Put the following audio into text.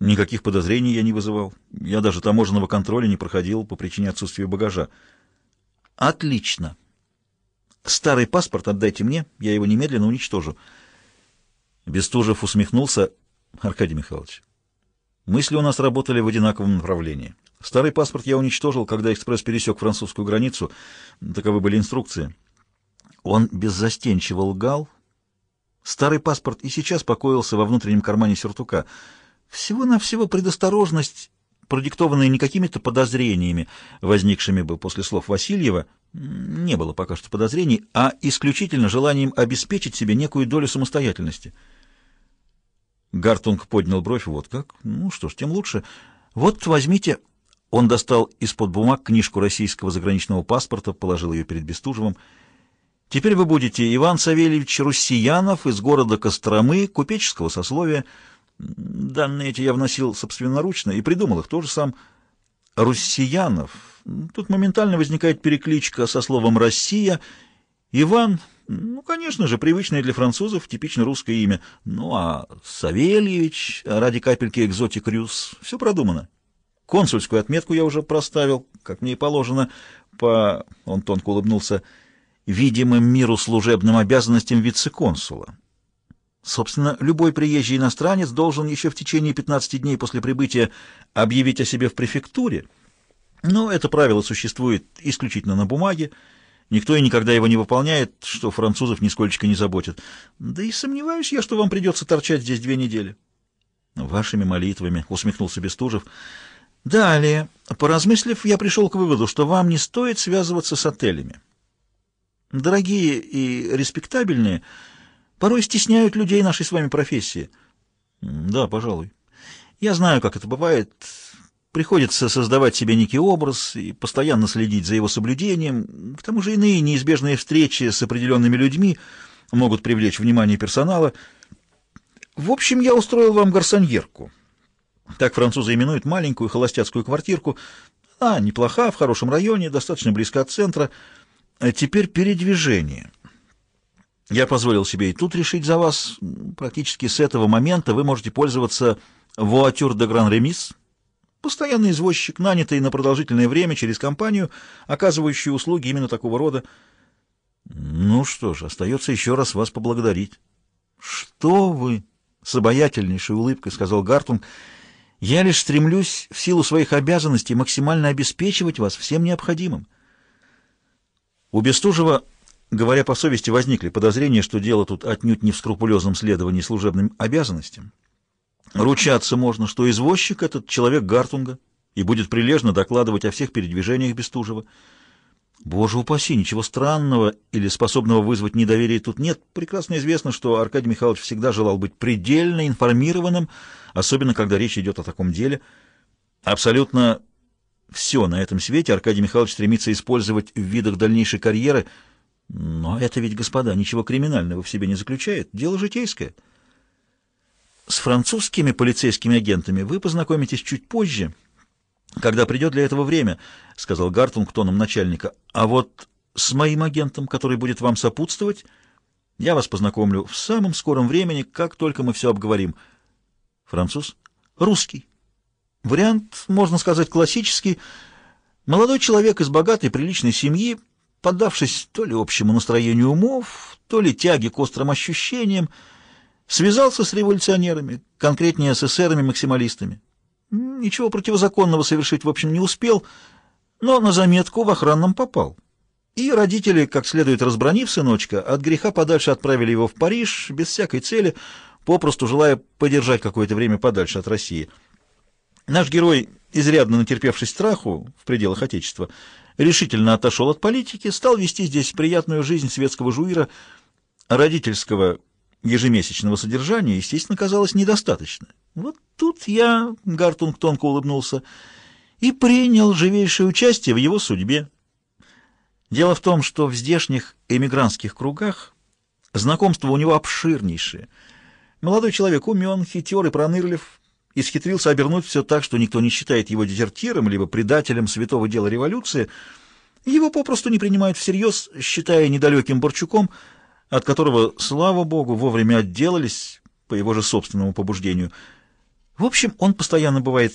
Никаких подозрений я не вызывал. Я даже таможенного контроля не проходил по причине отсутствия багажа. Отлично. Старый паспорт отдайте мне, я его немедленно уничтожу. Бестужев усмехнулся. Аркадий Михайлович, мысли у нас работали в одинаковом направлении. Старый паспорт я уничтожил, когда экспресс пересек французскую границу. Таковы были инструкции. Он беззастенчиво лгал. Старый паспорт и сейчас покоился во внутреннем кармане сюртука. Всего-навсего предосторожность, продиктованная не какими-то подозрениями, возникшими бы после слов Васильева, не было пока что подозрений, а исключительно желанием обеспечить себе некую долю самостоятельности. Гартунг поднял бровь. Вот как? Ну что ж, тем лучше. Вот возьмите... Он достал из-под бумаг книжку российского заграничного паспорта, положил ее перед Бестужевым. «Теперь вы будете Иван Савельевич Руссиянов из города Костромы, купеческого сословия. Данные эти я вносил собственноручно и придумал их тоже сам. Руссиянов. Тут моментально возникает перекличка со словом «Россия». Иван, ну, конечно же, привычное для французов, типично русское имя. Ну, а Савельевич, ради капельки экзотик Рюс, все продумано. Консульскую отметку я уже проставил, как мне и положено, по, он тонко улыбнулся, видимым миру служебным обязанностям вице-консула. Собственно, любой приезжий иностранец должен еще в течение 15 дней после прибытия объявить о себе в префектуре. Но это правило существует исключительно на бумаге. Никто и никогда его не выполняет, что французов нисколько не заботит. Да и сомневаюсь я, что вам придется торчать здесь две недели. Вашими молитвами, — усмехнулся Бестужев, — Далее, поразмыслив, я пришел к выводу, что вам не стоит связываться с отелями. Дорогие и респектабельные порой стесняют людей нашей с вами профессии. Да, пожалуй. Я знаю, как это бывает. Приходится создавать себе некий образ и постоянно следить за его соблюдением. К тому же иные неизбежные встречи с определенными людьми могут привлечь внимание персонала. В общем, я устроил вам гарсоньерку. Так французы именуют маленькую холостяцкую квартирку. А, неплоха, в хорошем районе, достаточно близко от центра. А теперь передвижение. Я позволил себе и тут решить за вас. Практически с этого момента вы можете пользоваться «Voiture de Grand Remis», постоянный извозчик, нанятый на продолжительное время через компанию, оказывающую услуги именно такого рода. Ну что ж, остается еще раз вас поблагодарить. — Что вы? — с обаятельнейшей улыбкой сказал Гартунг — я лишь стремлюсь в силу своих обязанностей максимально обеспечивать вас всем необходимым. У Бестужева, говоря по совести, возникли подозрения, что дело тут отнюдь не в скрупулезном следовании служебным обязанностям. Ручаться можно, что извозчик этот человек Гартунга и будет прилежно докладывать о всех передвижениях Бестужева. Боже упаси, ничего странного или способного вызвать недоверие тут нет. Прекрасно известно, что Аркадий Михайлович всегда желал быть предельно информированным, особенно когда речь идет о таком деле. Абсолютно все на этом свете Аркадий Михайлович стремится использовать в видах дальнейшей карьеры, но это ведь, господа, ничего криминального в себе не заключает, дело житейское. С французскими полицейскими агентами вы познакомитесь чуть позже — когда придет для этого время, — сказал Гартунг тоном начальника. — А вот с моим агентом, который будет вам сопутствовать, я вас познакомлю в самом скором времени, как только мы все обговорим. Француз? Русский. Вариант, можно сказать, классический. Молодой человек из богатой приличной семьи, поддавшись то ли общему настроению умов, то ли тяге к острым ощущениям, связался с революционерами, конкретнее с эсерами-максималистами. Ничего противозаконного совершить, в общем, не успел, но на заметку в охранном попал. И родители, как следует разбронив сыночка, от греха подальше отправили его в Париж, без всякой цели, попросту желая подержать какое-то время подальше от России. Наш герой, изрядно натерпевшись страху в пределах Отечества, решительно отошел от политики, стал вести здесь приятную жизнь светского жуира, родительского ежемесячного содержания, естественно, казалось недостаточно. Вот тут я, Гартунг тонко улыбнулся, и принял живейшее участие в его судьбе. Дело в том, что в здешних эмигрантских кругах знакомство у него обширнейшее. Молодой человек умен, хитер и пронырлив, исхитрился обернуть все так, что никто не считает его дезертиром, либо предателем святого дела революции. Его попросту не принимают всерьез, считая недалеким Борчуком, от которого, слава богу, вовремя отделались по его же собственному побуждению – В общем, он постоянно бывает